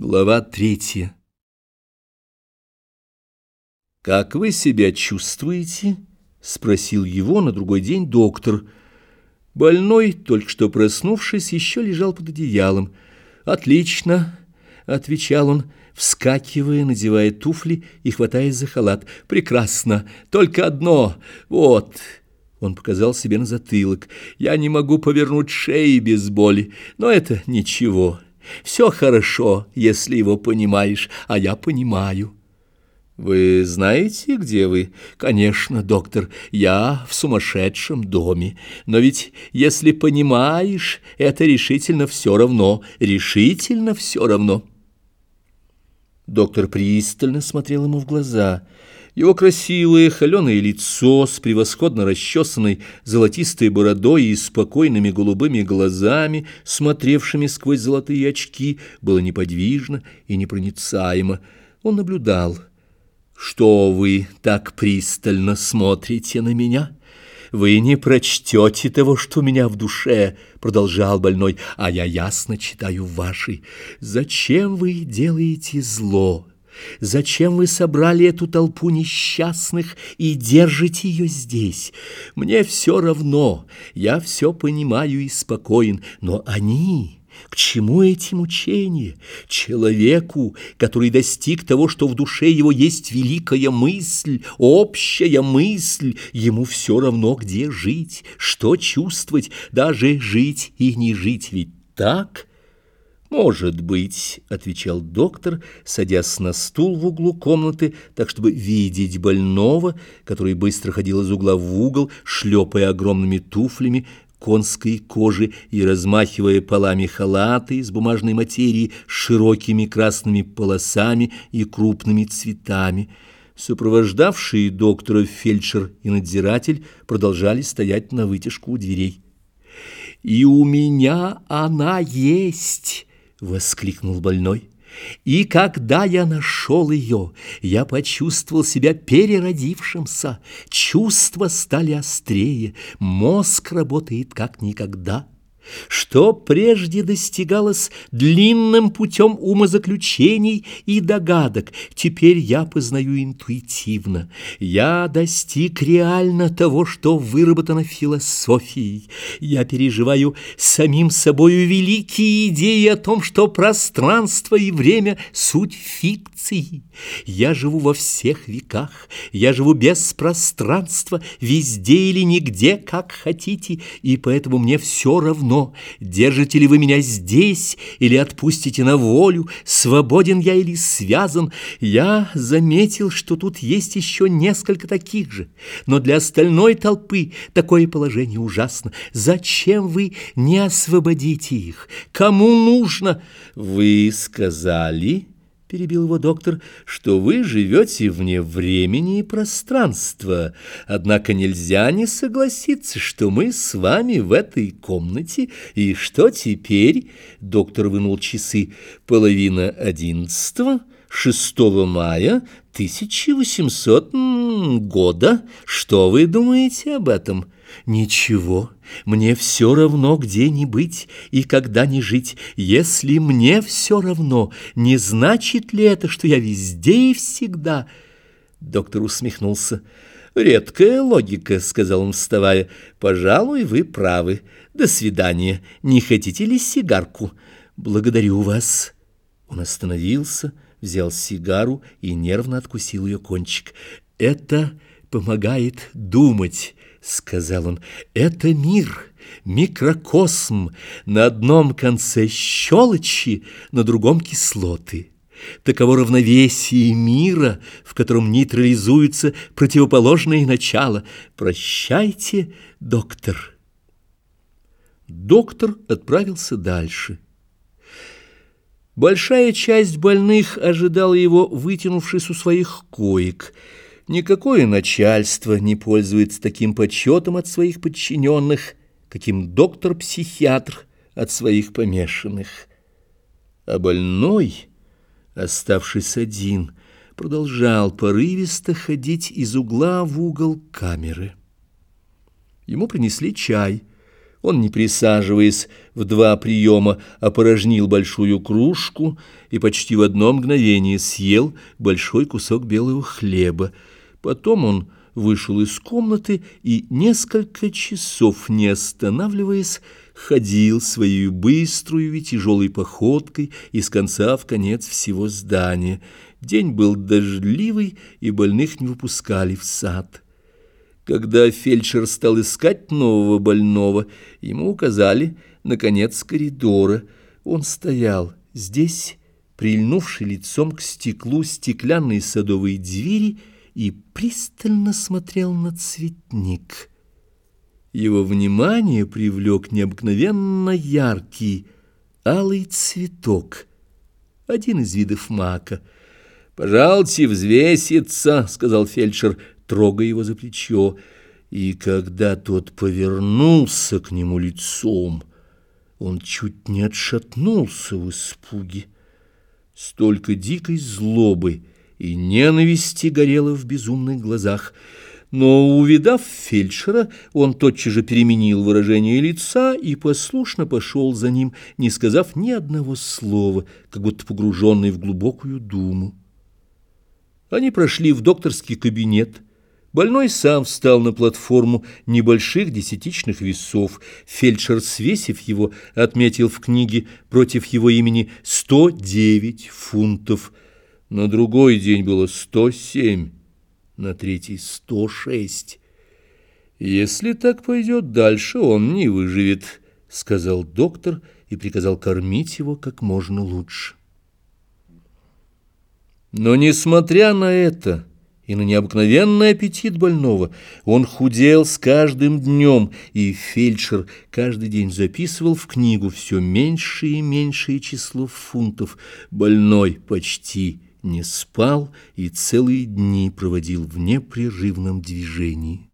Глава третья. «Как вы себя чувствуете?» — спросил его на другой день доктор. Больной, только что проснувшись, еще лежал под одеялом. «Отлично!» — отвечал он, вскакивая, надевая туфли и хватаясь за халат. «Прекрасно! Только одно! Вот!» Он показал себе на затылок. «Я не могу повернуть шеи без боли, но это ничего». Все хорошо, если его понимаешь, а я понимаю. Вы знаете, где вы? Конечно, доктор, я в сумасшедшем доме. Но ведь, если понимаешь, это решительно все равно, решительно все равно. Доктор пристально смотрел ему в глаза — его красивое холеное лицо с превосходно расчесанной золотистой бородой и спокойными голубыми глазами, смотревшими сквозь золотые очки, было неподвижно и непроницаемо. Он наблюдал. «Что вы так пристально смотрите на меня?» «Вы не прочтете того, что у меня в душе», — продолжал больной, «а я ясно читаю вашей. Зачем вы делаете зло?» Зачем вы собрали эту толпу несчастных и держите ее здесь? Мне все равно, я все понимаю и спокоен, но они... К чему эти мучения? Человеку, который достиг того, что в душе его есть великая мысль, общая мысль, ему все равно, где жить, что чувствовать, даже жить и не жить, ведь так? «Может быть», — отвечал доктор, садясь на стул в углу комнаты, так чтобы видеть больного, который быстро ходил из угла в угол, шлепая огромными туфлями конской кожи и размахивая полами халаты из бумажной материи широкими красными полосами и крупными цветами. Сопровождавшие доктора фельдшер и надзиратель продолжали стоять на вытяжку у дверей. «И у меня она есть!» — воскликнул больной. И когда я нашел ее, я почувствовал себя переродившимся. Чувства стали острее, мозг работает как никогда что прежде достигалось длинным путем умозаключений и догадок, теперь я познаю интуитивно. Я достиг реально того, что выработано философией. Я переживаю самим собою великие идеи о том, что пространство и время — суть фикции. Я живу во всех веках, я живу без пространства, везде или нигде, как хотите, и поэтому мне все равно, держите ли вы меня здесь или отпустите на волю, свободен я или связан. Я заметил, что тут есть еще несколько таких же, но для остальной толпы такое положение ужасно. Зачем вы не освободите их? Кому нужно? Вы сказали перебил его доктор, что вы живете вне времени и пространства. Однако нельзя не согласиться, что мы с вами в этой комнате, и что теперь, доктор вынул часы, половина одиннадцатого, 6 мая 1800 года. Что вы думаете об этом? Ничего, мне все равно, где не быть и когда не жить. Если мне все равно, не значит ли это, что я везде и всегда? Доктор усмехнулся. «Редкая логика», — сказал он, вставая. «Пожалуй, вы правы. До свидания. Не хотите ли сигарку?» «Благодарю вас». Он остановился, взял сигару и нервно откусил ее кончик. «Это помогает думать». — сказал он, — это мир, микрокосм, на одном конце щелочи, на другом кислоты. Таково равновесие мира, в котором нейтрализуются противоположные начала. Прощайте, доктор. Доктор отправился дальше. Большая часть больных ожидала его, вытянувшись у своих коек — Никакое начальство не пользуется таким почетом от своих подчиненных, каким доктор-психиатр от своих помешанных. А больной, оставшись один, продолжал порывисто ходить из угла в угол камеры. Ему принесли чай. Он, не присаживаясь в два приема, опорожнил большую кружку и почти в одно мгновение съел большой кусок белого хлеба. Потом он вышел из комнаты и несколько часов, не останавливаясь, ходил своей быструю и тяжелой походкой из конца в конец всего здания. День был дождливый, и больных не выпускали в сад. Когда фельдшер стал искать нового больного, ему указали на конец коридора. Он стоял здесь, прильнувший лицом к стеклу стеклянной садовой двери, и пристально смотрел на цветник. Его внимание привлек необыкновенно яркий алый цветок, один из видов мака. «Пожалуйте взвеситься», — сказал фельдшер, — трогая его за плечо, и когда тот повернулся к нему лицом, он чуть не отшатнулся в испуге. Столько дикой злобы и ненависти горело в безумных глазах, но, увидав фельдшера, он тотчас же переменил выражение лица и послушно пошел за ним, не сказав ни одного слова, как будто погруженный в глубокую думу. Они прошли в докторский кабинет, Больной сам встал на платформу небольших десятичных весов. Фельдшер, свесив его, отметил в книге против его имени 109 фунтов. На другой день было 107, на третий 106. «Если так пойдет дальше, он не выживет», — сказал доктор и приказал кормить его как можно лучше. Но, несмотря на это и на необыкновенный аппетит больного. Он худел с каждым днем, и фельдшер каждый день записывал в книгу все меньшее и меньшее число фунтов. Больной почти не спал и целые дни проводил в непрерывном движении.